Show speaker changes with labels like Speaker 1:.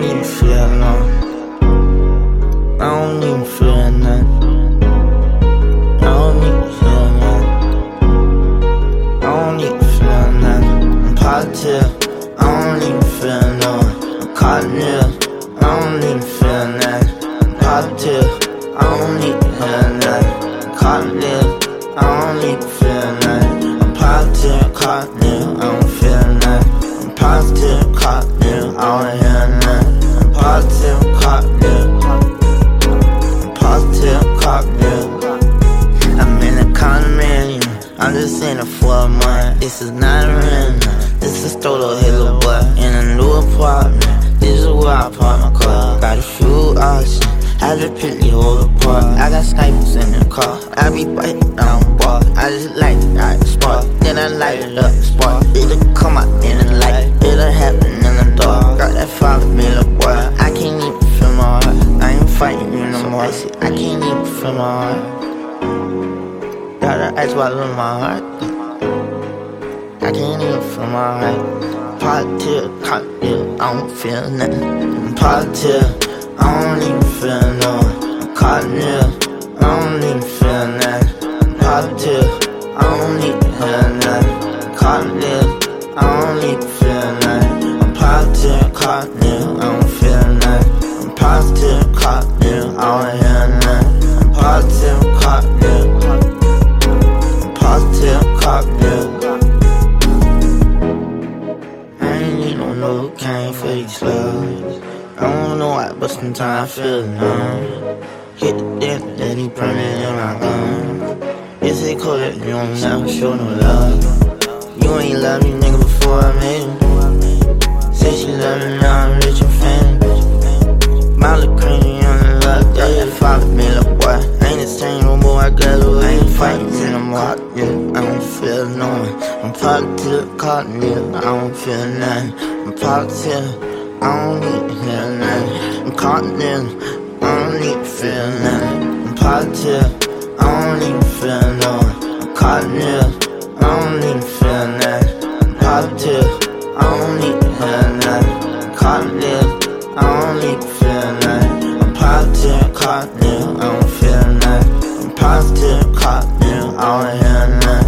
Speaker 1: don't even feel nothing. I don't even feel nothing. I don't even feel nothing. I don't even feel nothing. I'm positive. I don't even feel nothing. I'm cognitive. I don't even feel nothing. I'm positive. I don't even feel nothing. I'm cognitive. I don't even feel nothing. I'm positive, cognitive. I don't feel nothing. I'm positive, This is not a rent. This is total hella boy. In a new apartment. This is where I park my car. Got a few options. I just pick the whole apart. I got snipers in the car. I be biting down bar. I just like it, I spark. Then I light it up, spark. It'll come out in the light. It'll happen in the dark. Got that five million boy. I can't even feel my heart. I ain't fighting you no more. I can't even feel my heart. Gotta ice water in my heart. I can't even feel my heart. Positive, cocktail, I don't feel nothing. Positive, I don't even feel nothing. I'm I don't even feel nothing. Positive, I don't even feel nothing. I'm I don't even feel nothing. I'm positive, cognitive, I don't feel nothing. I'm positive, cognitive, I don't novocaine for these slugs. I don't know why, but sometimes I feel numb. Hit the death that he burning in my gun. It's a code that you don't never show no love. You ain't love me, nigga, before I made him. Say she love me now, I'm rich and famous. Molly cream the love, yeah, yeah, follow me, little boy. Ain't the same no more, I got away. I ain't mark, yeah. I'm parked to the car, nigga, I don't feel nothing. I'm parked here, I don't need to hear nothing. I'm caught, nigga, I don't need to feel nothing. I'm parked here, I don't even feel no. I'm caught, nigga, I don't even feel nothing. I'm parked here, I don't need to hear nothing. I'm caught, nigga, I don't need to feel nothing. I'm parked here, caught, nigga, I don't feel nothing. I'm parked here, caught, nigga, I don't hear nothing.